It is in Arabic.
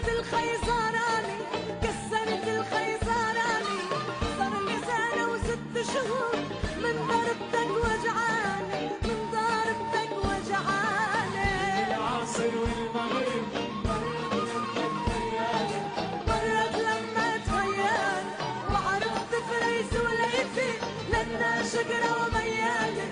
كسرت الخيزراني كسرت الخيزراني صار لي سنة وست شهور من ضربتك وجعاني من ضربتك وجعاني. العصر والمغرب. مرت لما تخيل وعرفت فريس والعيد لنا شجرة وميالي.